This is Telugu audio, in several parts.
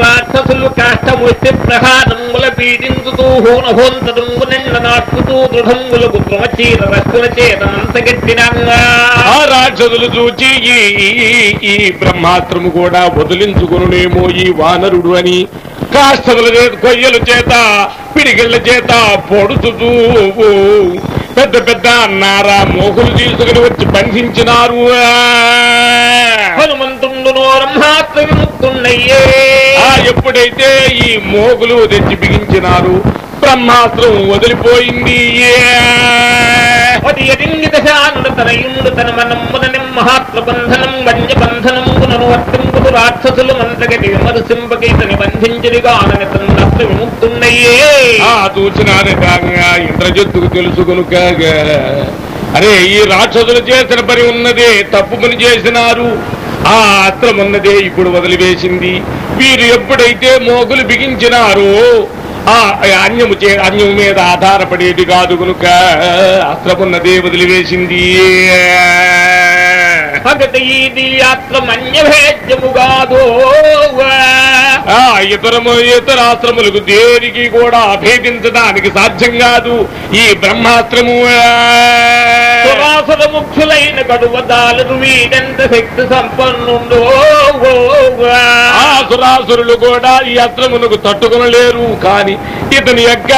రాక్షసులు కాష్టముష్టి ప్రహారముల పీడించుతూ హూనహోంతరుంగు నాటుతూ దృఢంగులకు క్రమచీర రక్షణ ఆ రాక్షసులు చూచి ఈ బ్రహ్మాస్త్రము కూడా వదిలించుకునేమో ఈ వానరుడు అని కాష్టముల కొయ్యల చేత పిడిగిళ్ళ చేత పొడుచుతూ పెద్ద పెద్ద నారా మోకులు తీసుకుని వచ్చి బంధించినారు. బ్రహ్మాత్మ ఎప్పుడైతే ఈ మోగులు తెచ్చి బిగించినారు బ్రహ్మాస్త్రం వదిలిపోయింది. తన మనమ్మున మహాత్మ బంధనం వంజ వర్తింపుడు రాక్షసులు మంతగటి విమర్శింపకైతని బంధించిదిగా ఆననితందత్వ విముక్తుండయ్యే ఆ కాగా ఇంద్రజత్తుకు తెలుసుకును కాగా అరే ఈ రాక్షసులు చేసిన పని ఉన్నదే తప్పు పని చేసినారు. ఆ అస్త్రం ఉన్నదే ఇప్పుడు వదిలివేసింది. వీరు ఎప్పుడైతే మోగులు బిగించినారో ఆ అన్యము చే అన్యము మీద ఆధారపడేది కాదు కనుక అస్త్రమున్నదే వదిలివేసింది. ఇతరము ఇతర ఆశ్రములకు దేనికి కూడా అభేదించడానికి సాధ్యం కాదు. ఈ బ్రహ్మాస్త్రము. సురాసుర ముఖ్యులైన గడువదాలను వీడెంత శక్తి సంపన్నుండో ఆ సురాసురులు కూడా ఈ అస్త్రమునకు తట్టుకునలేరు. కాని ఇతని యొక్క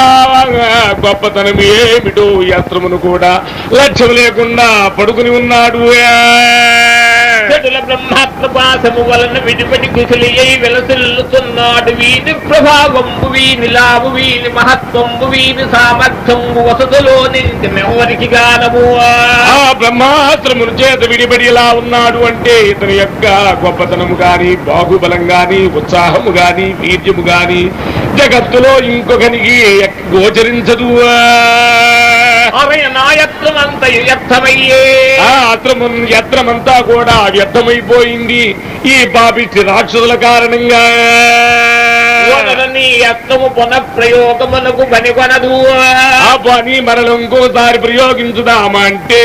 గొప్పతనం ఏమిటో ఈ అస్త్రమును కూడా లక్ష్యం లేకుండా పడుకుని ఉన్నాడు. చెడుల బ్రహ్మాత్మ వలన విడిపడి కుశలి అయి వెలసిల్లుతున్నాడు వీని ప్రభావంబు వీని లాభు వీని మహత్వంబు వీని సామర్థ్యంబు వసతులో నింటి మెవరికి గానము. ఆ బ్రహ్మాస్త్రమును చేత విడిబడి ఇలా ఉన్నాడు అంటే ఇతని యొక్క గొప్పతనము గాని బాహుబలం గాని ఉత్సాహము గాని వీర్యము గాని జగత్తులో ఇంకొకనికి ఎక్- గోచరించదు అస్త్రము యత్నమంతా కూడా వ్యర్థమైపోయింది. ఈ పాపిష్టి రాక్షసుల కారణంగా. నీ యత్నము పునః ప్రయోగమునకు పనికొనదు ఆ పని మరల ఇంకోసారి ప్రయోగించుదామా అంటే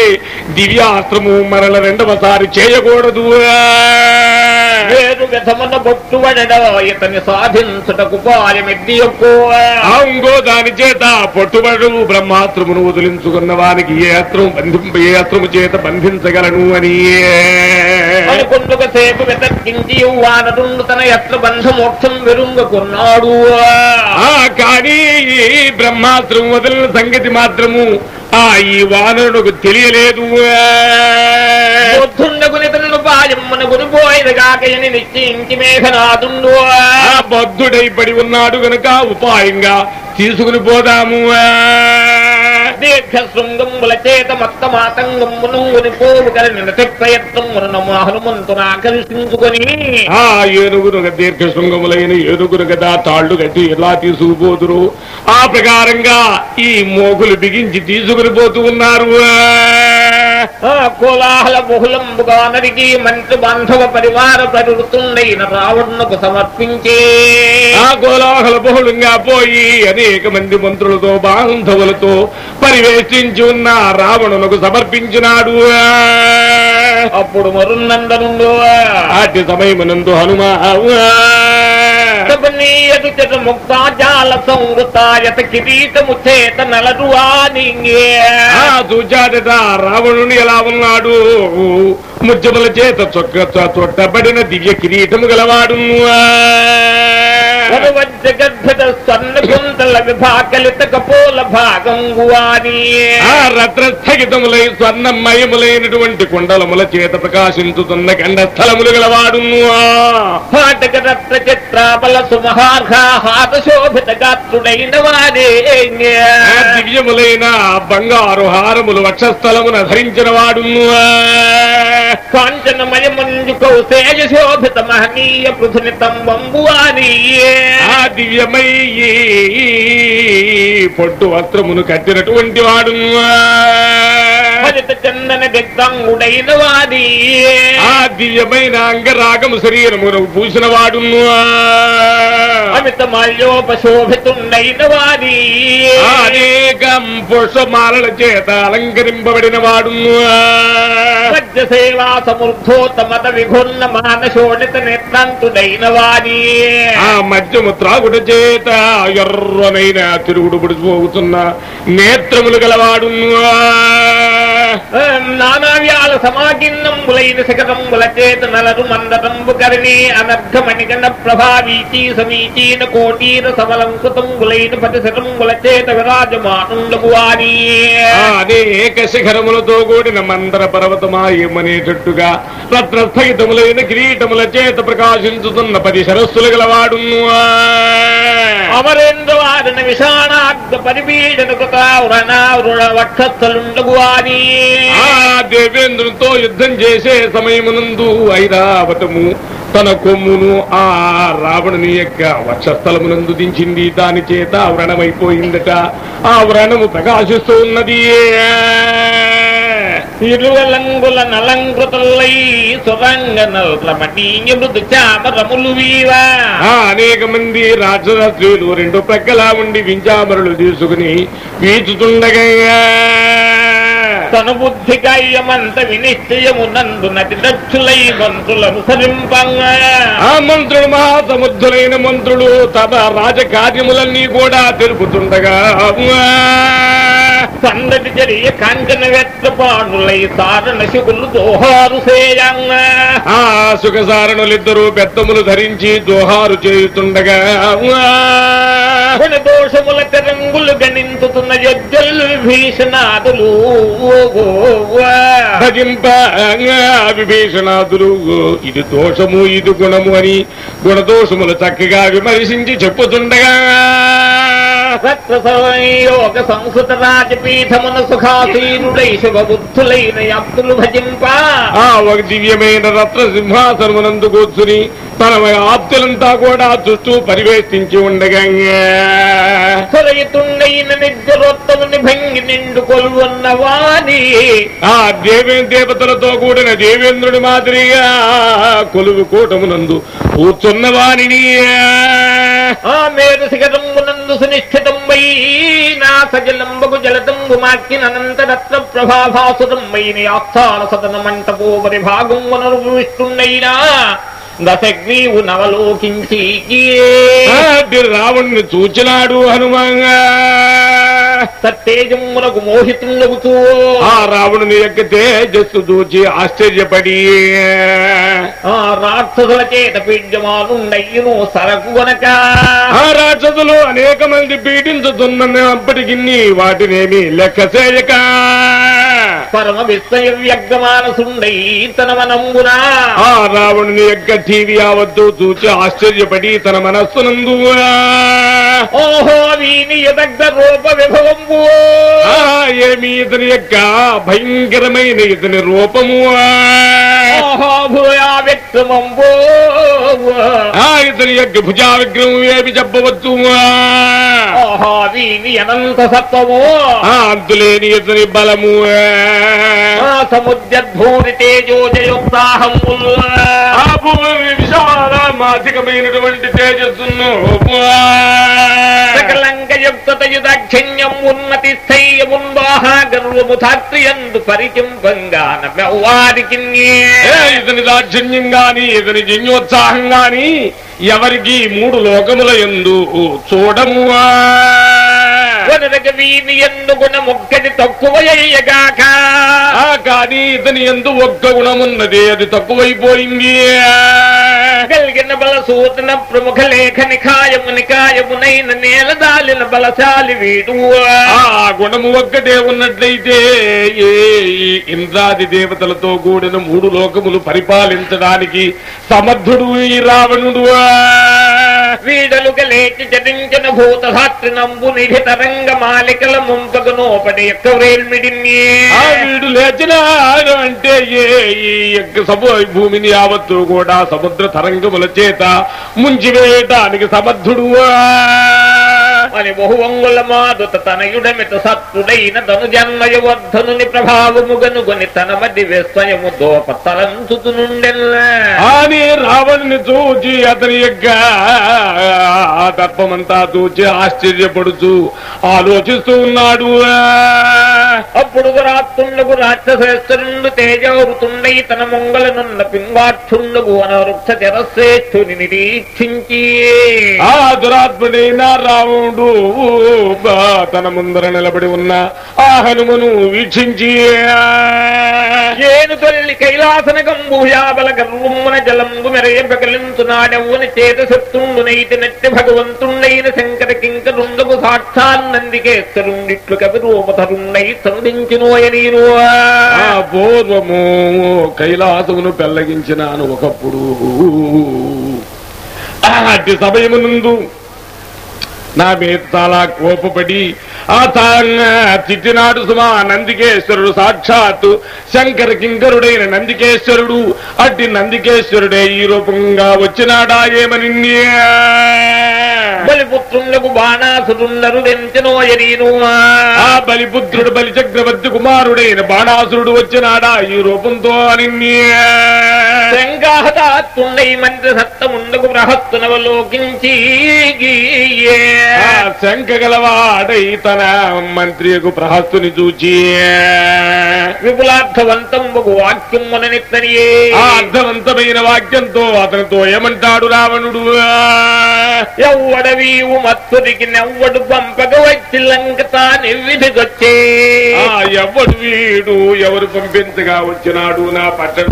దివ్యాస్త్రము మరల రెండవసారి చేయకూడదు. వేరు విధమున బొట్టువడడో ఇతని సాధించుటకు పాలమెద్ది ఎక్కువ ఇంకో దాని చేత పట్టుబడు బ్రహ్మాస్త్రమును వదిలించుకున్న వానికి ఏ అస్త్రం బంధింప ఏ అస్త్రము చేత బంధించగలను అని. అనుకుంటుక సేపు వెతక్కించి వానరుండు తన ఎత్ర బంధ మోక్షం వెరుంగకున్నాడు కానీ ఈ బ్రహ్మాస్త్రం వదిలిన సంగతి మాత్రము ఆ ఈ వానరునకు తెలియలేదు. పాయమ్మన గురిపోయిన కాకయని నిశ్చయించి మేఘనాథుండు ఆ బద్ధుడై పడి ఉన్నాడు గనుక ఉపాయంగా తీసుకుని పోదాము. దీర్ఘ శృంగముల చేత మత్త మాతంగమ్మును పోవు కలిసి ప్రయత్నమును హనుమంతును ఆకర్షించుకొని. ఆ ఏనుగును దీర్ఘ శృంగములైన ఏనుగును కదా తాళ్ళు కట్టి ఎలా తీసుకుపోదురు? ఆ ప్రకారంగా ఈ మోగులు బిగించి తీసుకుని పోతూ ఉన్నారు. కోలాహల బహుళంబుగా నరికి మంత్రి బాంధవ పరివార ప్రవృత్తుండైన రావణునకు సమర్పించే. ఆ కోలాహల బహుళంగా పోయి అనేక మంది మంత్రులతో బాంధవులతో పరివేష్టించి ఉన్న రావణునకు సమర్పించినాడు. అప్పుడు మరున్నందనుండు అట్టి సమయమునందు హనుమ సబనీయదు చెట ముక్తాజాల సంవృతాయత కిరీటము చేత నలరువా నింగే చూచాడట రావణుని ఎలా ఉన్నాడు? ముజ్జముల చేత చొక్క చొట్టబడిన దివ్య కిరీటము గలవాడు జగద్భట స్వర్ణ గుంతల విభాకలిత కపోల భాగంగువాని ఆ రత్నస్థగితములై స్వర్ణమయములైనటువంటి కుండలముల చేత ప్రకాశించుతున్న గండ స్థలములు గలవాడు పాటక రత్న చిత్రాబల సుమహార్హ హాత శోభిత గాత్రుడైన వాడే దివ్యములైన బంగారు హారములు వక్షస్థలమున ధరించిన వాడు కాంచనమయ మంజు కౌశేయ శోభిత మహనీయ పృథుని తంబంబువాని ఆ దివ్యమయ్యి పొట్టు వస్త్రమును కట్టినటువంటి వాడు చందన వాడి ఆ దివ్యమైన అంగరాగము శరీరమును పూసిన వాడును అమిత మాల్యోపశోభితుండైన వాడి అనేకం పుష్పమాలల చేత అలంకరింపబడిన వాడును మధ్య సేవా సమృద్ధోత్తమత విఘున్న మానశోణిత నేత్రాంతుడైన వాడి ఆ మద్యము త్రాగుట చేత ఎర్రనైన తిరుగుడు పుడిచిపోతున్న నేత్రములు గలవాడును. నానావ్యాల సమాగిన్నంబులైన శకరంబుల చేత నలరు మందరంబు కరిణి అనర్ఘమణిగణ ప్రభావీచీ సమీచీన చేత విరాజమానుండగు వారి ఆ అనేక శిఖరములతో కూడిన మందర పర్వతమాయమనేటట్టుగా రత్నస్థగితములైన కిరీటముల చేత ప్రకాశించుతున్న పది సరస్సులు గలవాడును అమరేంద్ర వారిన విషాణాగ్ర పరిపీడన కృతావృణ వక్షస్థలుండగు వారి ఆ దేవేంద్రునితో యుద్ధం చేసే సమయమునందు ఐరావతము తన కొమ్మును ఆ రావణుని యొక్క వక్షస్థలమునందు దించింది. దాని చేత వ్రణమైపోయిందట. ఆ వ్రణము ప్రకాశిస్తూ ఉన్నది. ఇరువలంగుల నలంకృతులై సురంగ మృదు చామరములు వీవా. అనేక మంది రాక్షస స్త్రీలు రెండు ప్రక్కలా ఉండి వింజామరులు తీసుకుని వీచుతుండగా తన బుద్ధి కాయమంత వినిశ్చయమునందు నటి దక్షులై మంత్రులను సరింపంగా. ఆ మంత్రులు మహాసముద్రులైన మంత్రులు తమ రాజకార్యములన్నీ కూడా తెలుపుతుండగా సందటి జరియ కాంచన వెత్రపాణులై సారణ శుకులు దోహారు సేయంగా ఆ సుఖసారణులిద్దరూ బెత్తములు ధరించి దోహారు చేయుతుండగా దోషముల తెరంగులు గణించుతున్న యజ్జలు విభీషణాదులు భజింప విభీషణాదులు. ఇది దోషము ఇది గుణము అని గుణదోషములు చక్కగా విమర్శించి చెప్పుతుండగా యోగ సంస్కృత రాజపీఠమున సుఖాసీనుడై శుభబుద్ధులైన అబ్దులు భజింప. ఆ ఒక దివ్యమైన రత్న సింహాసనమునందు కూర్చుని తన ఆప్తులంతా కూడా చుట్టూ పరివేష్టించి ఉండగా సురయితుండైన నిద్రోత్తముని భంగి నిండు కొలువన్న వాణి. ఆ దేవే దేవతలతో కూడిన దేవేంద్రుడి మాదిరిగా కొలువు కూటమునందు కూర్చున్న వాణిని. ఆ మేరు శిఖరంబునందు సునిశ్చితంబై నా సజలంబకు జలదంబు మార్చినంతరత్న ప్రభాభాసురంబైని ఆస్థాన సదన మంటపోపరి భాగం వనరువిష్టుండైనా దశగ్రీవు నవలోకించి ఆ రావణ్ణి చూచినాడు హనుమంగా. సత్తేజమునకు మోహితుండగుతూ ఆ రావణుని యొక్క తేజస్సు చూచి ఆశ్చర్యపడి. ఆ రాక్షసుల చేత పీడ్యమానుండయ్యును సరకు గనక. ఆ రాక్షసులు అనేక మంది పీడించుతున్నప్పటికీ వాటినేమి లెక్క చేయక పరమ విస్మయ వ్యగ్రమానసుండై తన మనంబునా ఆ రావణుని యొక్క టీవీ యావద్దు చూచి ఆశ్చర్యపడి తన మనస్సునందు ఓహో వీని యదగ్ధ రూప విభవంబు. ఏమి ఇతని యొక్క భయంకరమైన ఇతని రూపము భూయా విక్రమంబు ఆ ఇతని యొక్క భుజా విగ్రహం ఏమి చెప్పవచ్చు వీని అనంత సత్వము. అంతులేని ఇతని బలము. ఆ సముద్రధూరి తేజోజయుక్తాహంబు ఆ భూమి విశాల మాసికమైనటువంటి తేజస్సును. సకలంకయుక్తయుదాక్షిణ్యం ఉన్నతి స్థైర్యముందాహ గర్వము ధాత్రియందు పరిచింపంగాన నవ్వారికి ఇతని దాక్షిణ్యం గాని ఇతని జన్యోత్సాహం గాని ఎవరికి మూడు లోకముల ఎందు చూడము వీని ఎందు గుణముక్కటి తక్కువ ఆ కానీ ఇతని ఎందు ఒక్క గుణమున్నది అది తక్కువైపోయింది. కలిగిన బల సూచన ప్రముఖ లేఖ నిఖాయము నికాయమునైన నేల దాలిన బలశాలి వీడు. ఆ గుణము ఒక్కటే ఉన్నట్లయితే ఏ ఇంద్రాది దేవతలతో కూడిన మూడు లోకములు పరిపాలించడానికి సమర్థుడు ఈ రావణుడు. వీడలుగా లేచి జరించిన భూతధాత్రి నంబు నిధి తరంగ మాలికల ముంపగనోపడి యొక్క వేల్మిడిని ఆ వీడు లేచినాడు అంటే ఏ ఈ యొక్క సము భూమిని యావత్తు కూడా సముద్ర తరంగముల చేత ముంచివేయటానికి సమర్థుడు అని బహువంగుల మాదుత తనయుడమిత సత్తుడైన తను జన్మయ వర్ధనుని ప్రభావముగనుగొని తన మధ్య విస్మయము దోప తలంచుతు నుండెల్లా అని రావణుని చూచి అతని యొక్క ఆ దర్పమంతా చూచి ఆశ్చర్యపడుచు ఆలోచిస్తూ ఉన్నాడు. అప్పుడు రాత్తుండగు రాక్షసేశ్వరుండు తేజవృతుండై తన మొంగలనున్న పింగాక్షుండగు అనవృక్ష జరశ్రేష్ఠుని నిరీక్షించి ఆ దురాత్ముడైన రావణుడు బా తన ముందర నిలబడి ఉన్న ఆ హనుమను వీక్షించి ఏను తల్లి కైలాసన గంభూయాబల గర్వమున జలంబు మెరయంపకలించునాడెవ్వని చేత శత్రుండునైతి నట్టి భగవంతుండైన శంకర కింకరుండగు సాక్షాన్నందికేశ్వరుండిట్లు కవి రూపధరుండై సంధించినోయ నేను ఆ పూర్వము కైలాసమును పెల్లగించినాను ఒకప్పుడు. అట్టి సమయమునందు నా మీద చాలా కోపపడి ఆ తాంగా తిట్టినాడు సుమా నందికేశ్వరుడు సాక్షాత్తు శంకర కింకరుడైన నందికేశ్వరుడు అట్టి నందికేశ్వరుడే ఈ రూపంగా వచ్చినాడా ఏమని బలిపుత్రుండకు బాణాసురుండరు ఆ బలిపుత్రుడు బలి చక్రవర్తి కుమారుడైన బాణాసురుడు వచ్చినాడా ఈ రూపంతో అని శంకాహతాత్తుండై మంత్రి సత్తముండకు బృహత్తునవలోకించి ఆ శంఖ గలవాడై తన మంత్రియకు ప్రహస్తుని చూచి విపులార్థవంతంబగు వాక్యం మననిత్తనియే. ఆ అర్థవంతమైన వాక్యంతో అతనితో ఏమంటాడు రావణుడు? ఎవ్వడవీవు మత్తురికి నెవ్వడు పంపక వచ్చి లంక తానెవ్విధికొచ్చే ఆ ఎవడు వీడు ఎవరు పంపించగా వచ్చినాడు నా పట్టణ?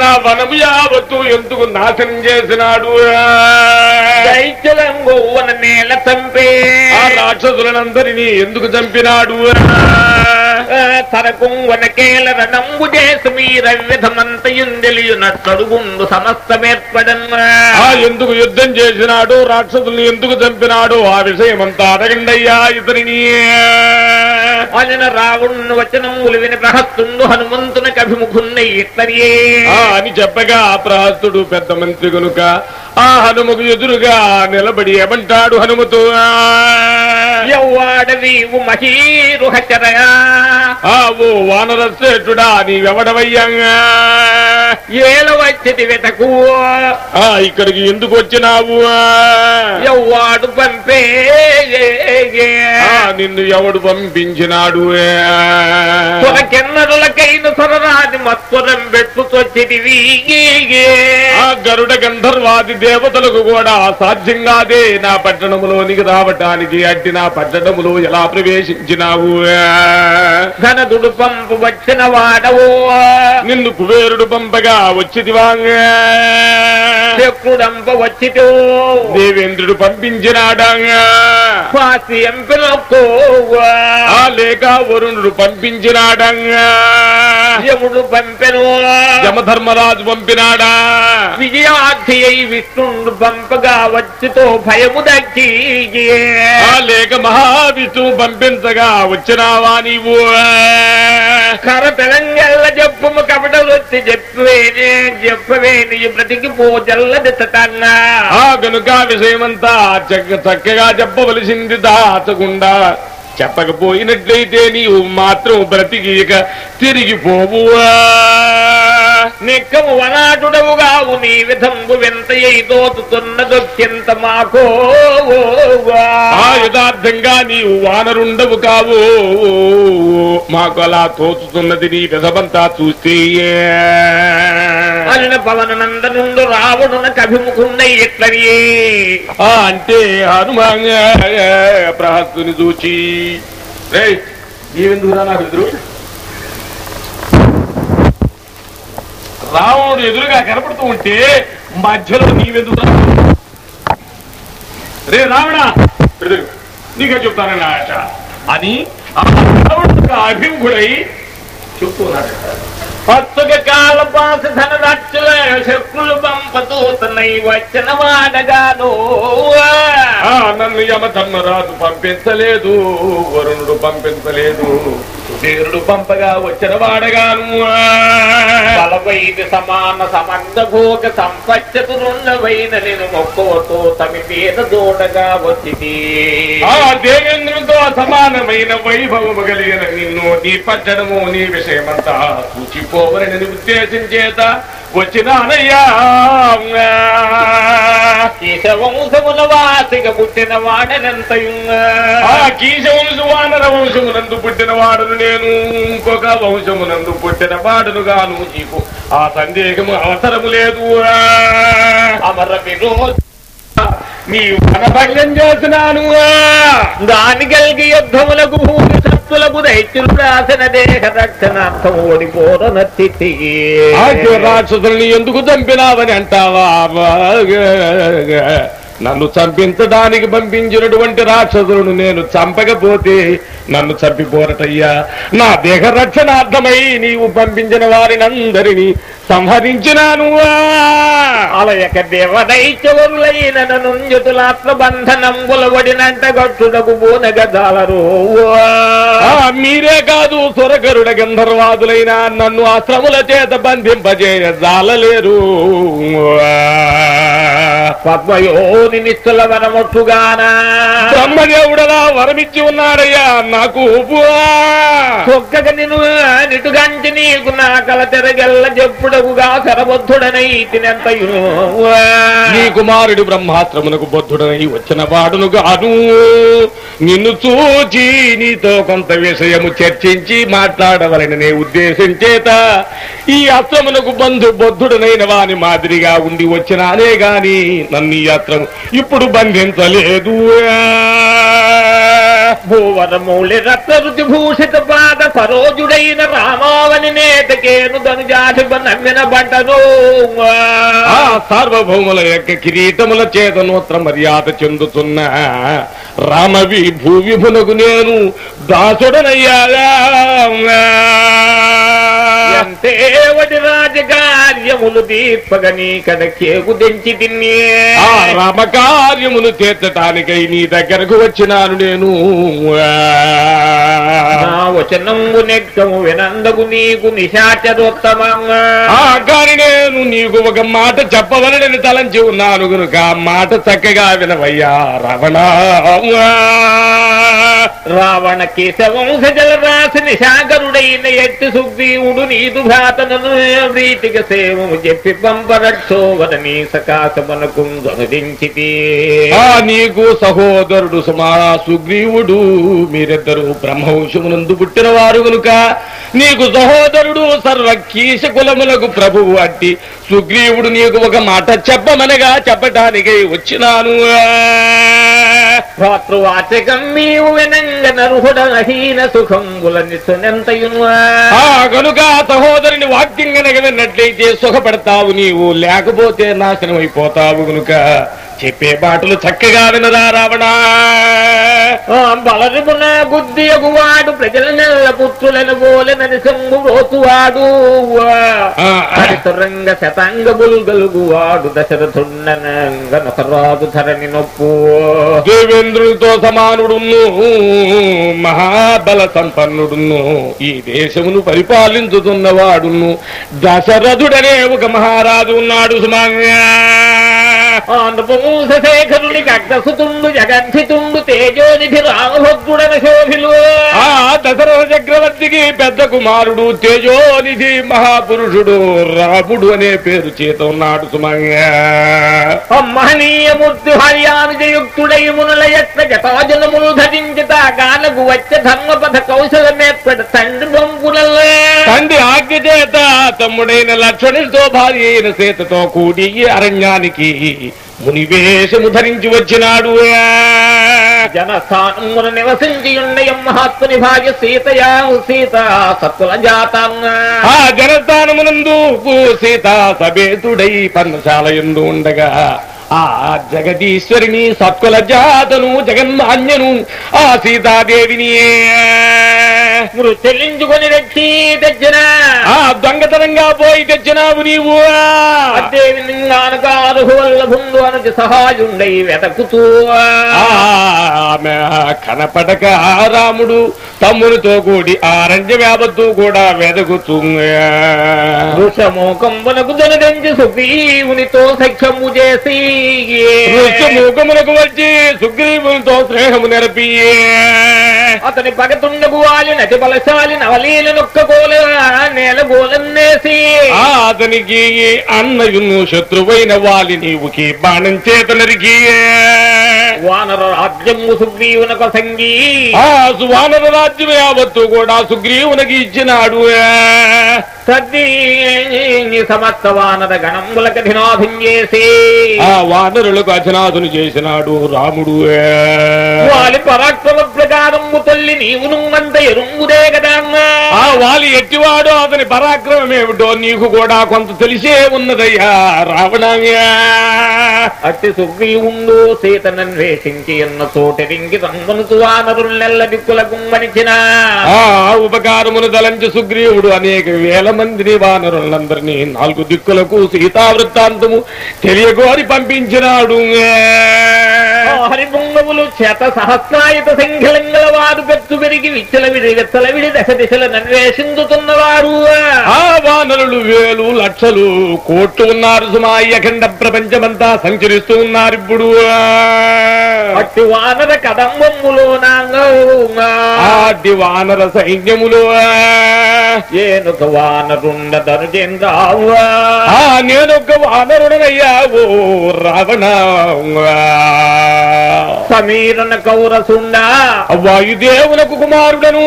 నా వనము యావత్తు ఎందుకు నాశనం చేసినాడు? నేల చంపే. ఆ రాక్షసులనందరినీ ఎందుకు చంపినాడు? తరకు వనకేల రణంబు ఆ ఎందుకు యుద్ధం చేసినాడు? రాక్షసుల్ని ఎందుకు చంపినాడు? ఆ విషయమంతా అడగండయ్యా ఇతనిని అనిన రావణ్ణు వచనములు విని ప్రహస్తుండు హనుమంతునికి అభిముఖున్నై అని చెప్పగా ఆ ప్రహస్తుడు పెద్ద మంత్రి కనుక ఆ హనుమకు ఎదురుగా నిలబడి ఏమంటాడు హనుమతో? యవ్వాడవీవు మహీరుహచరయా. ఓ వానర శ్రేష్ఠుడా నీవెవడవయ్యా? ఏల వచ్చిది వెతకు. ఆ ఇక్కడికి ఎందుకు వచ్చినావు? యవ్వాడు పంపే నిన్ను ఎవడు పంపించినాడు? కెన్నరులకైన సొరరాని మత్వరం పెట్టుకొచ్చిదివి ఆ గరుడ గంధర్వాది దేవతలకు కూడా సాధ్యంగాదే నా పట్టణములోనికి రావటానికి. అట్టి నా పట్టణములో ఎలా ప్రవేశించినావు? ఘనదుడు పంపు వచ్చిన వాడవో నిన్ను కుబేరుడు పంపగా వచ్చిదివాంగా శక్రుడంప వచ్చితో దేవేంద్రుడు పంపించినాడా స్వాసి ఎంపినొక్కో ఆ లేక వరుణుడు పంపించినాడంగా. యముడు పంపెను. యమధర్మరాజు పంపినాడా. విజయార్థి అయి విష్ణుండు పంపగా వచ్చితో భయము దక్కి లేక మహావిష్ణువు పంపించగా వచ్చినావా నీవు. కర తెలంగల్ల చెప్పుము కపటలు వచ్చి చెప్పవేనే చెప్పవేని బ్రతికి పో జల్లది ఆ గనుక విషయమంతా చక్క- చక్కగా చెప్పవలసింది దాచకుండా చెప్పకపోయినట్లయితే నీవు మాత్రం బ్రతికిక తిరిగిపోవు నిక్కము వనాటుడవుగావు నీ విధంబు వింత దోతుతున్నదొక్కింత మాకో ఆ. యథార్థంగా నీవు వానరుండవు కావు మాకు అలా తోచుతున్నది నీ విధమంతా చూస్తే అలిన పవన నందనుండు రావణునకు అభిముఖున్నై ఇట్లనియే ఆ అంటే హనుమాన్ ప్రహస్తుని చూచి. రే నీవెందుకురా నాకు ఎదురు రావణుడు ఎదురుగా కనపడుతూ ఉంటే మధ్యలో నీవెందుకు రే. రావణ! నీకే చెప్తానని ఆశ. అని ఆ రావణుడు అభిముఖుడై చెప్తూ ఉన్నాడు పత్తుక కాల పాస ధనదక్షుల శక్రులు పంపతూతనై వచ్చిన వాడగాను. నన్ను యమధర్మరాజు పంపించలేదు వరుణుడు పంపించలేదు కుబేరుడు పంపగా వచ్చిన వాడగాను. బలవైన సమాన సమర్థ భోగ సంపచ్చతులున్నవైన నేను మొక్కవతో తమి మీద దూడగా వచ్చింది ఆ దేవేంద్రుడితో సమానమైన వైభవము కలిగిన నిన్ను నీ పట్టణము నీ విషయమంతా చూచిపోవరని ఉద్దేశం చేత వచ్చినానయ్యా. కేశవంశముల వాసిగా పుట్టిన వాడనంతయుంగా ఆ కీశ వంశు వానర వంశమునందు పుట్టిన వాడును నేను ఇంకొక వంశమునందు పుట్టిన వాడును గాను నీకు. ఆ సందేహము అవసరము లేదు. అమర విరోధ నీ వనభంగం చేసినాను దాని కలిగి యుద్ధములకు భూమి సత్తులకు దైత్యులు రాసిన దేహ రక్షణార్థం ఓడిపోరనత్తి రాక్షసుల్ని ఎందుకు చంపినావని అంటావా? నన్ను చంపించడానికి పంపించినటువంటి రాక్షసులను నేను చంపకపోతే నన్ను చంపిపోరటయ్యా. నా దేహ రక్షణార్థమై నీవు పంపించిన వారినందరినీ సంహరించినాను అలయక దేవదైత్యవరులైన నుంజుతులాత్మ బంధనంబుల వడినంట గట్టుడకు బూనగదాలరు మీరే కాదు సురగరుడ గంధర్వాదులైన నన్ను అస్త్రముల చేత బంధింపజేయ జాలలేరు. పద్మయోని నిస్తుల వనమొట్టుగానా బ్రహ్మదేవుడలా వరమిచ్చి ఉన్నాడయ్యా నాకు చొక్కగ నిన్ను నిటుగంటి నీకు నా కల తెరగెల్ల చెప్పుడగుగా కరబొద్ధుడనై తినంతయును నీ కుమారుడు బ్రహ్మాస్త్రమునకు బొద్ధుడనై వచ్చిన వాడును గాను. నిన్ను చూచి నీతో కొంత విషయము చర్చించి మాట్లాడవలననే ఉద్దేశం చేత ఈ అస్త్రమునకు బంధు బొద్ధుడనైన వాని మాదిరిగా ఉండి వచ్చినానే గాని నన్ను ఈ అస్త్రము ఇప్పుడు బంధించలేదు. భూవరమౌళి రత్న రుచి భూషిత పాద సరోజుడైన రామావని నేతకేను ధనుజాధిప నమ్మిన వినబడ్డను ఆ సార్వభౌముల యొక్క కిరీటముల చేతనోత్ర మర్యాద చెందుతున్న రామవి భూవిభునకు నేను దాసుడనయ్యాగా ఎంతేవటి రాజకార్యములు దీపగ నీ కడకేకు దించి తిన్నే. ఆ రామకార్యమును తీర్చటానికై నీ దగ్గరకు వచ్చినాను నేను. నా వచనంబు నెక్కము వినందగు నీకు నిశాచరోత్తమంగా. ఆ కాని నేను నీకు ఒక మాట చెప్పవలనని తలంచి ఉన్నాను కనుక మాట చక్కగా వినవయ్యా రమణ రావణ కేశవంశ జలరాశి నిశాగరుడైన ఎట్టి సుగ్రీవుడు నీదు భ్రాతనను ప్రీతిక సేవము చెప్పి పంపరక్షోవర నీ సకాశమనకు దొరదించితి నీకు సహోదరుడు సుమా సుగ్రీవుడు మీరిద్దరూ బ్రహ్మవంశమునందు పుట్టిన వారు కనుక నీకు సహోదరుడు సర్వకీశ కులములకు ప్రభువు అట్టి సుగ్రీవుడు నీకు ఒక మాట చెప్పమనగా చెప్పటానికై వచ్చినాను. భ్రాతృవాచకం నీవు వినంగ నరుహుడ ఆ కనుక సహోదరుని వాక్యం గనక విన్నట్లయితే సుఖపడతావు నీవు లేకపోతే నాశనమైపోతావు అయిపోతావు కనుక చెప్పే మాటలు చక్కగా వినరా రావణా. బలరిపున బుద్ధి ఎగువాడు ప్రజల నెల్ల పుత్రులను పోలెనని సంగు రోతువాడు. హరితురంగ శతాంగ బుల్గలుగువాడు దశరథుండనంగనొకరాదు ధరణి నొప్పు. దేవేంద్రునితో సమానుడును మహాబల సంపన్నుడును ఈ దేశమును పరిపాలించుతున్నవాడును దశరథుడనే ఒక మహారాజు ఉన్నాడు సుమాంగా ఆంధ్రపమూసశేఖరుని కగ్ధసుతుండు జగద్ధితుండు తేజోనిధి రామభద్రుడన శోభిలు ఆ దశరథ చక్రవర్తికి పెద్ద కుమారుడు తేజోనిధి మహాపురుషుడు రాముడు అనే పేరు చేత ఉన్నాడు సుమంగా మహనీయమూర్తి హర్యానుజయుక్తుడై మునుల యత్న జటాజనములు ధరించిత గానకు వచ్చే ధర్మపథ కౌశలమేర్పడ తండ్రి బొంపులల్లే తండ్రి ఆజ్ఞ చేత తమ్ముడైన లక్ష్మణుడితో భార్య అయిన సీతతో కూడి అరణ్యానికి మునివేషము ధరించి వచ్చినాడు. జనస్థానమున నివసించియుండయం మహాత్ముని భార్య సీతయా సీత సత్తుల జాతంగా ఆ జనస్థానమునందు సీత సభేతుడై పర్ణశాల ఎందు ఉండగా ఆ జగదీశ్వరిని సత్కుల జాతను జగన్మాన్యను ఆ సీతాదేవిని. చెల్లించుకొని రక్షి తెచ్చిన. ఆ దొంగతనంగా పోయి తెచ్చినావు నీవు. అదేవి నింగానకారు వల్ల భుండు అనటి సహాయుండై వెతకుతూ. ఆమె కనపడక రాముడు తమ్మునితో కూడి ఆరణ్య వ్యాపత్తు కూడా వెదకుతూ వృషమోకంబునకు జనదంచి సుగ్రీవునితో సఖ్యము చేసి. మూకమునకు వచ్చి సుగ్రీవునితో స్నేహము నెరపి అతని పగతుండగు వాలి నటి బలశాలి నవలీల నొక్క గోల నేల గోలన్నేసి అతనికి అన్నయును శత్రువైన వాలి నీవుకి బాణం చేత నరికి వానర రాజ్యము సుగ్రీవునకు సంగీ. ఆ సువానర రాజ్యం యావత్తు కూడా సుగ్రీవునికి ఇచ్చినాడు. సద్ది సమస్త వానర గణముల కఠినాధం చేసి. వానరులకు అచనాదును చేసినాడు రాముడు. వాలి పరాక్రమ ప్రకారము తల్లి నీవును అంత ఎరుంగుదే కదా ఆ వాలి ఎట్టివాడో అతని పరాక్రమం ఏమిటో నీకు కూడా కొంత తెలిసే ఉన్నదయ్యా రావణాయ్యా అట్టి సుగ్రీవుండు సీతనన్వేషించి ఎన్న చోటరింగి రమ్మనుతు వానరులెల్ల దిక్కుల గుమ్మనిచిన ఆ ఉపకారమును దలంచి సుగ్రీవుడు అనేక వేల మందిని వానరులందరినీ నాలుగు దిక్కులకు సీతావృత్తాంతము తెలియగోరి పంపించినాడు హరిపుంగవులు చేత సహస్రాయుత సంఖ్యలంగల వారు పెచ్చు పెరిగి విచ్చలవిడి వెచ్చలవిడి దశ దిశలను అన్వేషించుతున్నవారు ఆ వానరులు వేలు లక్షలు కోట్లు ఉన్నారు సుమా అఖండ ప్రపంచమంతా సంచరిస్తూ ఉన్నారు ఇప్పుడు. అట్టి వానర కదంబములో ఆటి వానర సైన్యములు. ఏనుక వానరుండ ధనుజేంద్రావు. ఆ నేనొక్క వానరుడనయ్యా ఓ రావణ సమీరన కౌరసుండ. వాయుదేవులకు కుమారుడను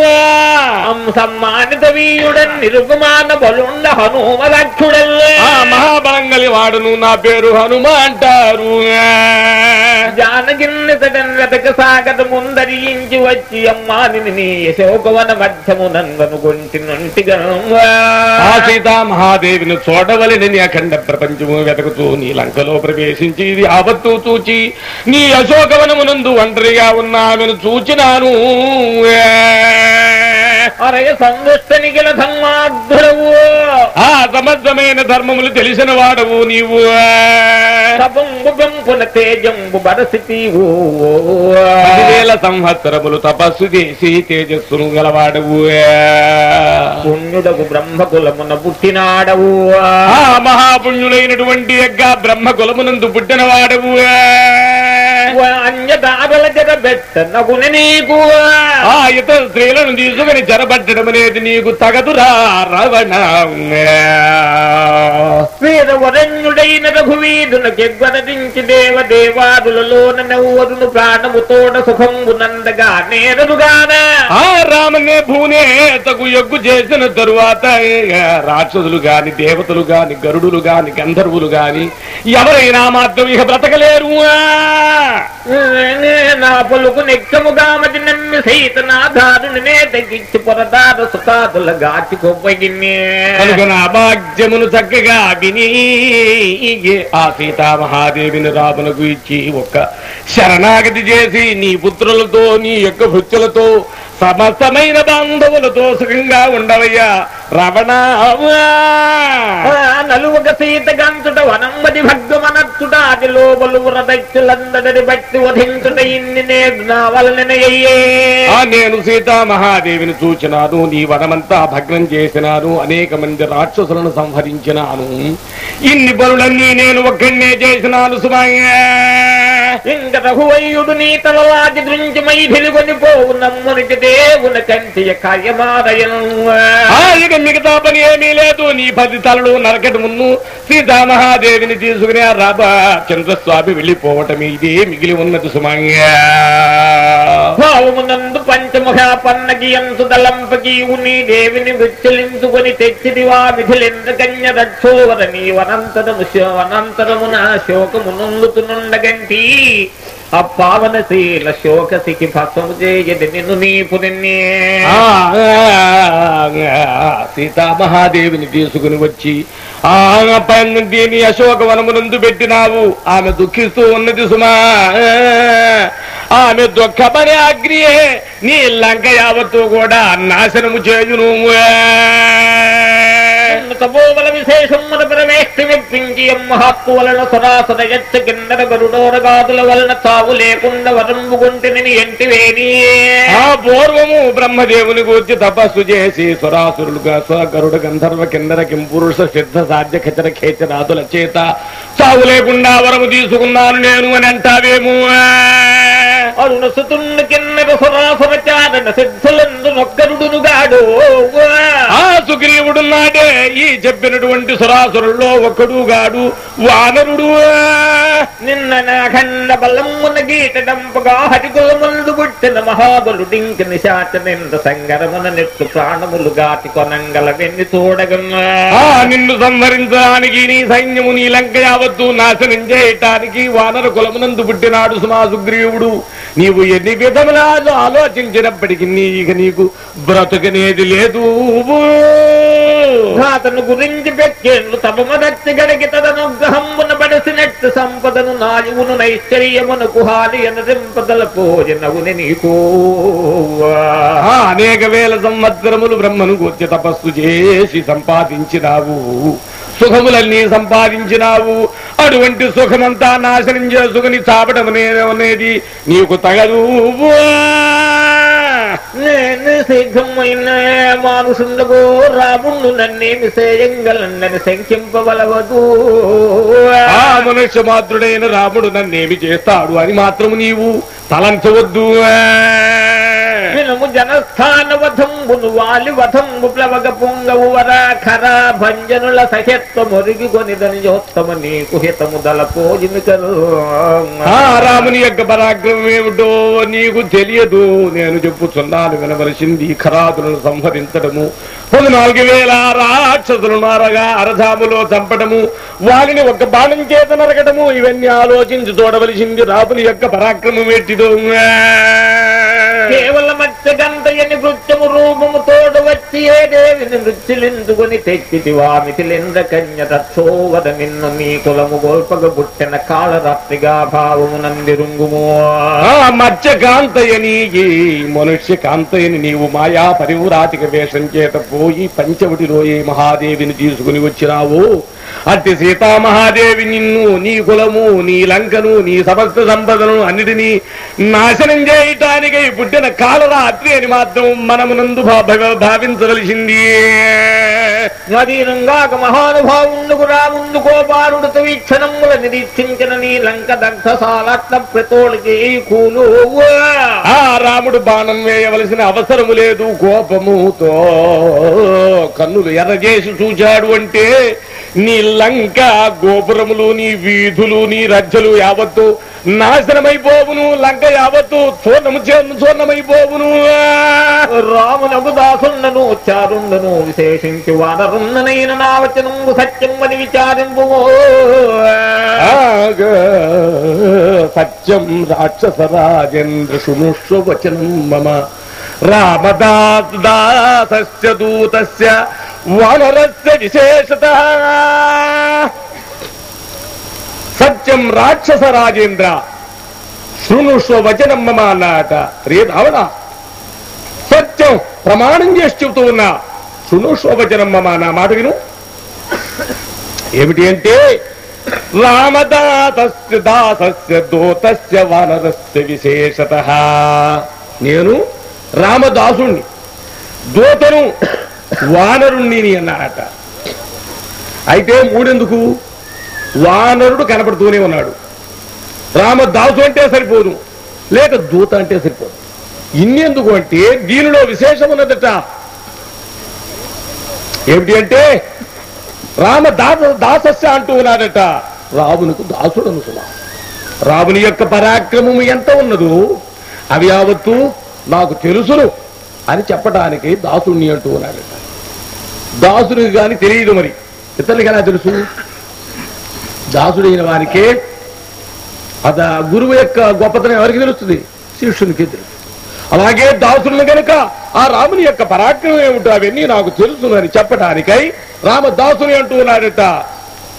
సమ్మానిత వీయుడన్ నిరుపమాన బలుండ హనుమదక్షుడల్లే మహాబలంగలి వాడును నా పేరు హనుమ అంటారు. సాగత ముందరించి వచ్చి అమ్మాని నీ యశోకవన మధ్యము నందను గొంటి నుంటిగా. ఆ సీతా మహాదేవిని చూడవలెనని అఖండ ప్రపంచము వెతకుతూ నీ లంకలో ప్రవేశించి ఇది ఆపత్తు చూచి నీ అశోకవనమునందు ఒంటరిగా ఉన్న ఆమెను చూచినాను. గల ధర్మార్థుడవు. ఆ సమర్థమైన ధర్మములు తెలిసిన వాడవు నీవు తపంబు తేజంబు పదివేల సంవత్సరములు తపస్సు చేసి తేజస్సును గలవాడవు. పుణ్యుడకు బ్రహ్మకులమున పుట్టినాడవు. ఆ మహాపుణ్యులైనటువంటి యొక్క బ్రహ్మ కులమునందు పుట్టిన వాడవు నీకు ఆ ఇతర స్త్రీలను తీసుకుని చెరబట్టడం అనేది నీకు తగదురా రవణ. వీరవరణ్యుడైన రఘువీధునకెవ్వరించి దేవ దేవాదులలోన నవ్వరును ప్రాణము తోడ సుఖంబు నందగా నేరదుగాన. ఆ రామనే భూనే తగు ఎగ్గు చేసిన తరువాత రాక్షసులు గాని దేవతలు గాని గరుడులు గాని గంధర్వులు గాని ఎవరైనా మాత్రం ఇక బ్రతకలేరు. నా పలుకు నెక్కముగా మది నమ్మి సైత నాధారుని తగ్గించి పొరదారు సుఖాదుల గాచి కొవ్వగిన్నే భాగ్యమును చక్కగా విని ఆ సీతామహాదేవిని రామునకు ఇచ్చి ఒక్క శరణాగతి చేసి నీ పుత్రులతో నీ యొక్క భృత్యులతో సమస్తమైన బాంధవులతో సుఖంగా ఉండవయ్యా. రవణ నలువక సీత గంతుట వనంబది భగ్గమనత్తుట అది లోబలు వ్రతచ్చులందరి బట్టి వధించుట ఇన్ని నేడు నా వలనయ్యే ఆ నేను సీతామహాదేవిని చూచినాను నీ వనమంతా భగ్నం చేసినాను అనేక మంది రాక్షసులను సంహరించినాను. ఇన్ని పనులన్నీ నేను ఒక్కడినే చేసినాను సుమయ్య. ఇంక రఘువయ్యుడు నీ తలవాది దృంచి మైథిలిగొని పోవు నమ్మునికి దేవున కంటి కార్యమాదయను ఆ, ఇక మిగతా పని ఏమీ లేదు. నీ పది తలలు నరకటి మున్ను సీతామహాదేవిని తీసుకునే ఆ రాబా చంద్రస్వామి వెళ్ళిపోవటం ఇది మిగిలి ఉన్నది సుమయ్య భావమునందు పంచముఖ పన్నగి ఎంతు దళంపకి ఉని దేవిని విచ్చలించుకొని తెచ్చిదివా విధులెంద కన్య రక్షోవర నీ వనంతరము శో- వనంతరమున శోకమునందుతునుండగంటి అప్పావనశీల శోకసికి భస్మము చేయది నిన్ను నీ నిన్నే. ఆ, సీతామహాదేవిని తీసుకుని వచ్చి ఆ దీని అశోకవనమునందు పెట్టినావు. ఆమె దుఃఖిస్తూ ఉన్నది సుమా. ఆమె దుఃఖపడే అగ్నియే నీ లంక యావత్తు కూడా నాశనము చేయును తపోబల విశేషం మన ప్రవేశ శక్తి మెప్పించి మహాత్ము వలన సురాసుర యచ్చ కిన్నర గరుడోరగాదుల వలన తావు లేకుండా వరంబుగుంటిని ఎంటివేని ఆ పూర్వము బ్రహ్మదేవుని గూర్చి తపస్సు చేసి సురాసురులుగా గరుడ గంధర్వ కిందర కింపురుష సిద్ధ సాధ్య ఖచర ఖేచరాదుల చేత సాగు లేకుండా వరము తీసుకున్నాను నేను అని అంటావేమో? అరుణ సుతున్న కిన్నర ఆ సుగ్రీవుడున్నాడే ఈ చెప్పినటువంటి సురాసురుల్లో ఒకడు గాడు వానరుడు. నిన్న నాఖండ బలమున గీటడంపగా హరికులముందు పుట్టిన మహాబలుడింక నిశాచ నింద సంగరమున నెట్టు ప్రాణములు గాటి కొనంగల వెన్ని చూడగన్నా ఆ నిన్ను సంహరించడానికి నీ సైన్యము నీ లంక యావత్తు నాశనం చేయటానికి వానర కులమునందు పుట్టినాడు సుమా సుగ్రీవుడు. నీవు ఎన్ని విధములా ఆలోచించినప్పటికీ నీ ఇక నీకు బ్రతుకనేది లేదు. అతను గురించి పెట్టేందు తపమదత్తి గడికి తదనుగ్రహమున పడిసినట్టు సంపదను నాయువును నైశ్చర్యమునకు హాని ఎనరింపదల పోజనవుని నీకు. అనేక వేల సంవత్సరములు బ్రహ్మను గూర్చి తపస్సు చేసి సంపాదించినావు. సుఖములన్నీ సంపాదించినావు. అటువంటి సుఖమంతా నాశనం చేసుకుని చాపడం అనేది నీకు తగదు. నేను శీఘ్రమైన మానుషుండగో రాముండు నన్నేమి సేయంగలన్నని శంకింపవలవదు. ఆ మనుష్య మాత్రుడైన రాముడు నన్నేమి చేస్తాడు అని మాత్రము నీవు తలంచవద్దు. వినుము జనస్థాన వధంబును వాలి వధంగు ప్లవగ పొంగవు వర ఖర భంజనుల సహత్వ మొరిగి కొనిదని యోత్తమ నీకు హితము దల పోజిమికలు ఆ రాముని యొక్క పరాక్రమం ఏమిటో నీకు తెలియదు. నేను చెప్పుచున్నాను వినవలసింది ఖరాదులను సంహరించడము. పద్నాలుగు వేల రాక్షసులు మారగా అరధాములో చంపడము. వారిని ఒక బాణం చేత నరకటము ఇవన్నీ ఆలోచించి చూడవలసింది రాముని యొక్క పరాక్రమం ఎట్టిదో కేవలం మత్స్యగంతయని నృత్యము రూపము తోడు వచ్చి ఏ దేవిని నృత్యులిందుకొని తెచ్చితి వామితిలింద కన్య తోవద నిన్ను నీ కులము గోల్పగ పుట్టిన కాళరాత్రిగా భావము నందిరుంగుము మత్స్య కాంతయని మనుష్య కాంతయని నీవు మాయా పరివురాతిక వేషం చేత పోయి పంచవటిలో ఏ మహాదేవిని తీసుకుని వచ్చినావు? అట్టి సీతామహాదేవి నిన్ను నీ కులము నీ లంకను నీ సమస్త సంపదను అన్నిటినీ నాశనం చేయటానికై పుట్టిన కాలరాత్రి అని మాత్రం మనమునందు భా- భావించవలసింది. స్వాధీనంగాక మహానుభావుండుకు రాముండు కోపారుడు వీక్షణముల నిరీక్షించిన నీ లంక దగ్ధశాలట్ల ప్రతోళికి కూలు. ఆ రాముడు బాణం వేయవలసిన అవసరము లేదు కోపముతో. కన్నులు ఎర్రజేసి చూచాడు అంటే నీ లంక గోపురములు నీ వీధులు నీ రజ్జలు యావత్తు నాశనమైపోవును లంక యావత్తు చూర్ణము చూర్ణమైపోవును. రామునకు దాసుండను చారుండను విశేషించి వానరున్ననైన నా వచనంబు సత్యం అని విచారింపు సత్యం రాక్షస రాజేంద్ర శృణుష్వ వచనం మమ రామదాస్ దాసస్య దూతస్య వానరస్య విశేషత. సత్యం రాక్షస రాజేంద్ర. శృణుష్వ వచనం మమ అన్నాట రే రావణ సత్యం ప్రమాణం చేసి చెబుతూ ఉన్నా. శృణుష్వ వచనం మమ నా మాట విను. ఏమిటి అంటే రామదాతస్య దాసస్య దోతస్య వానరస్య విశేషత. నేను రామదాసుణ్ణి. దూతను వానరుణ్ణి అన్నాడట అయితే మూడెందుకు? వానరుడు కనపడుతూనే ఉన్నాడు. రామ దాసు అంటే సరిపోదు లేక దూత అంటే సరిపోదు. ఇన్నెందుకు అంటే దీనిలో విశేషం ఉన్నదట. ఏమిటి అంటే రామ దాస దాసస్య అంటూ ఉన్నాడట. రామునికి దాసుడను సుమా. రాముని యొక్క పరాక్రమము ఎంత ఉన్నదో అవి యావత్తు నాకు తెలుసును అని చెప్పడానికి దాసుణ్ణి అంటూ ఉన్నాడట. దాసుడికి కానీ తెలియదు మరి. ఇతరులకి ఎలా తెలుసు? దాసుడైన వారికే అద గురువు యొక్క గొప్పతనం ఎవరికి తెలుస్తుంది? శిష్యునికి తెలుసు అలాగే దాసులను గనుక ఆ రాముని యొక్క పరాక్రమం ఏమిటో అవన్నీ నాకు తెలుసునని చెప్పడానికై రామ దాసుని అంటున్నాడట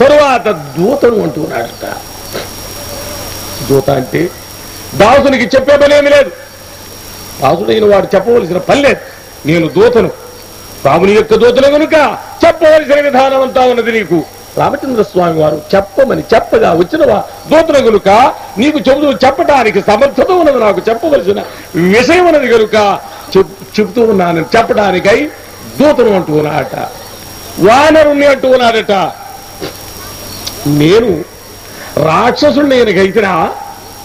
తరువాత దూతను అంటున్నాడట దూత అంటే దాసునికి చెప్పే పనేమి లేదు. దాసుడైన వాడు చెప్పవలసిన పని లేదు. నేను దూతను. రాముని యొక్క దూతను కనుక చెప్పవలసిన విధానం అంతా ఉన్నది నీకు. రామచంద్రస్వామి వారు చెప్పమని చెప్పగా వచ్చినవా? వా- గనుక నీకు చెబుతూ చెప్పడానికి సమర్థత ఉన్నది నాకు చెప్పవలసిన విషయం ఉన్నది గనుక చెప్- చెబుతూ ఉన్నాను చెప్పడానికై దూతను అంటూ ఉన్నాడట. వానరుణ్ణి అంటూ ఉన్నాడట. నేను రాక్షసుణ్ణి నేనకైతేనా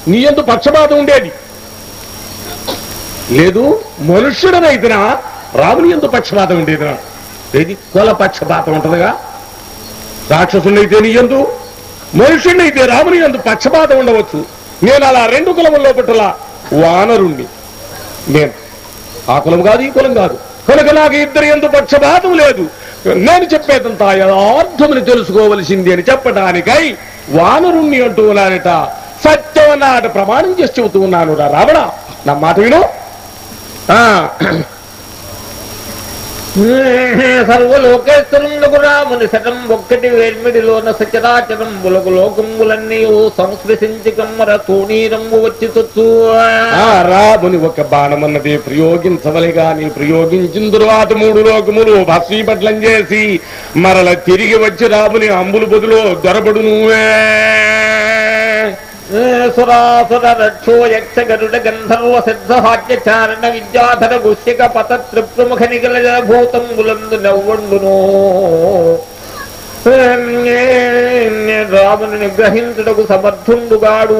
నీ ఎందు పక్షపాతం ఉండేది. లేదు మనుష్యుడనైతేనా రాముని ఎందు పక్షపాతం ఉండేదినా ఏది? కుల పక్షపాతం ఉంటుందిగా. రాక్షసునైతే నీయందు మనుషుణ్ణైతే రాముని అందు పక్షపాతం ఉండవచ్చు. నేను అలా రెండు కులముల్లో పట్టుల వానరుణ్ణి. నేను ఆ కులం కాదు ఈ కులం కాదు. కనుక నాకు ఇద్దరు ఎందు పక్షపాతం లేదు. నేను చెప్పేదంతా యథార్థమని తెలుసుకోవలసింది అని చెప్పడానికై వానరుణ్ణి అంటూ ఉన్నానట. సత్యం నాట ప్రమాణం చేసి చెబుతూ ఉన్నాను రా రావణ. నా మాట విను. సర్వలోకేశ్వరులకు రాముని శటం ఒక్కటి వేర్మిడిలోన సచరాచరం బులకు లోకంబులన్నీ సంస్కృతించి కమ్మర తోణీరంబు వచ్చి తొచ్చు ఆ రాముని ఒక బాణమన్నది ప్రయోగించవలే గాని ప్రయోగించిన తరువాత మూడు లోకములు భస్మీపట్లం చేసి మరల తిరిగి వచ్చి రాముని అంబులు బదులు దొరబడు నువ్వే సురాసుర గంధర్వ సిద్ధ విద్యాధర గుష్యక పత త్రిప్రముఖ నిగల భూతంబులందు నవ్వండును రాముని నిగ్రహించుటకు సమర్థుండుగాడు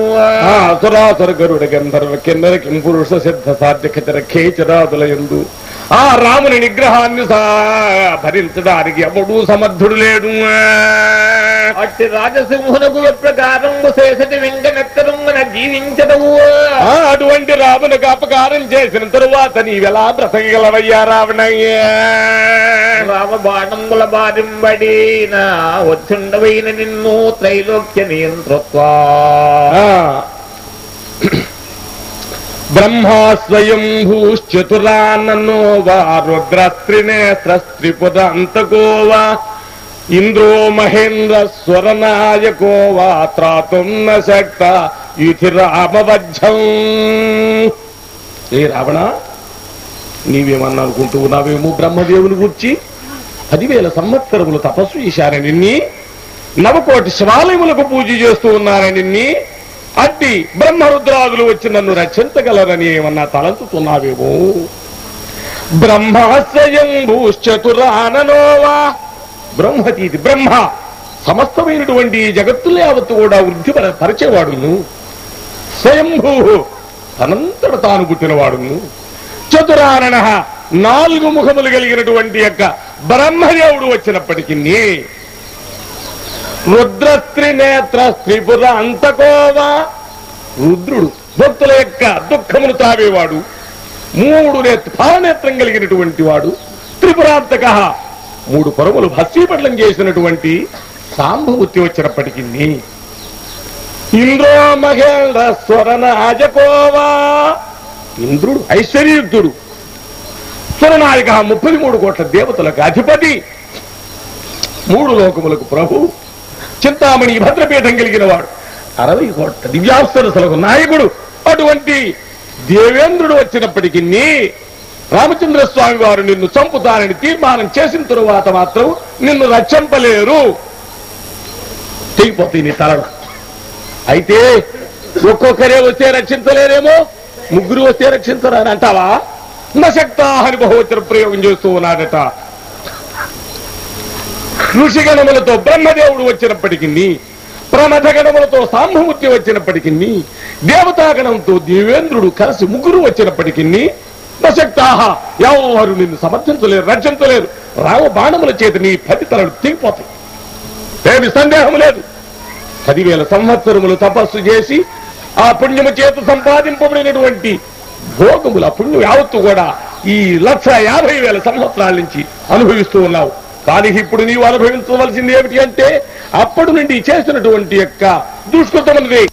సురాసుర గరుడ గంధర్వ కిన్నర పురుష సిద్ధ సాధ్య ఖచర ఖేచరాదుల ఎందు ఆ రాముని నిగ్రహాన్ని భరించడానికి ఎవడూ సమర్థుడు లేడు. అట్టి రాజసింహునకు ప్రకారంగు శేషటి వెంకనెత్తరంగున జీవించదవు ఆ అటువంటి రామునికి అపకారం చేసిన తరువాత నీవెలా బ్రతకగలవయ్యా రావణయ్య? రామ బాణంబుల బారింబడిన వచ్చుండవైన నిన్ను త్రైలోక్య నియంతృత్వా. ఆ. బ్రహ్మా స్వయం భూశ్చతురానో వా రుద్రస్త్రినేత్రస్త్రిపురంతకో వా ఇంద్రో మహేంద్ర స్వరనాయకో వా త్రాతుం న శక్త యుధి రామవధ్యం ఏ రావణ నీవేమన్నా అనుకుంటూ ఉన్నావేమో బ్రహ్మదేవుని గుర్చి? పదివేల సంవత్సరములు తపస్సు చేశారని నవకోటి శివాలయములకు పూజ చేస్తూ ఉన్నారని నిన్ని. అట్టి బ్రహ్మరుద్రాదులు వచ్చి నన్ను రక్షించగలరని ఏమన్నా తలంచుతున్నావేమో? బ్రహ్మస్వయం భూశ్చతురాననోవా బ్రహ్మతీతి బ్రహ్మ సమస్తమైనటువంటి ఈ జగత్తులు యావత్తు కూడా వృద్ధి పర- పరిచేవాడును. స్వయంభూ తనంతట తాను పుట్టినవాడును. చతురానన నాలుగు ముఖములు కలిగినటువంటి యొక్క బ్రహ్మదేవుడు వచ్చినప్పటికీ రుద్ర త్రినేత్ర త్రిపుర అంతకోవా. రుద్రుడు భక్తుల యొక్క దుఃఖమును తావేవాడు. మూడు నేత్ర పాలనేత్రం కలిగినటువంటి వాడు. త్రిపురాంతక. మూడు పరుములు భస్మీపట్లం చేసినటువంటి సాంభవతి వచ్చినప్పటికీ ఇంద్రో మహేంద్ర స్వరణ అజకోవా. ఇంద్రుడు ఐశ్వర్యుద్ధుడు. స్వరనాయక ముప్పై మూడు కోట్ల దేవతలకు అధిపతి. మూడు లోకములకు ప్రభు. చింతామణి భద్రపీఠం కలిగిన వాడు అరవై కోట్ల దివ్యాప్సరసలకు నాయకుడు. అటువంటి దేవేంద్రుడు వచ్చినప్పటికీ రామచంద్ర స్వామి వారు నిన్ను చంపుతారని తీర్మానం చేసిన తరువాత మాత్రం నిన్ను రక్షింపలేరు. తెగిపోతాయి నీ తలడు అయితే ఒక్కొక్కరే వస్తే రక్షించలేరేమో? ముగ్గురు వస్తే రక్షించరా అని అంటావా? నశక్తాహని బహువచన ప్రయోగం చేస్తూ ఉన్నాడట. ఋషిగణములతో బ్రహ్మదేవుడు వచ్చినప్పటికీ ప్రమథగణములతో సాంభమూర్తి వచ్చినప్పటికీ దేవతాగణంతో దేవేంద్రుడు కలిసి ముగ్గురు వచ్చినప్పటికీ నశక్తాహ ఎవరు నిన్ను సమర్థించలేరు రక్షించలేరు. రామ బాణముల చేత నీ పది తలలు తెగిపోతాయి ఏమి సందేహం లేదు. పదివేల సంవత్సరములు తపస్సు చేసి ఆ పుణ్యము చేత సంపాదింపబడినటువంటి భోగముల పుణ్యం యావత్తు కూడా ఈ లక్ష యాభై వేల సంవత్సరాల నుంచి అనుభవిస్తూ ఉన్నావు. కానీ ఇప్పుడు నీవు అనుభవించవలసింది ఏమిటి అంటే అప్పటి నుండి చేసినటువంటి యొక్క దుష్కృతములది.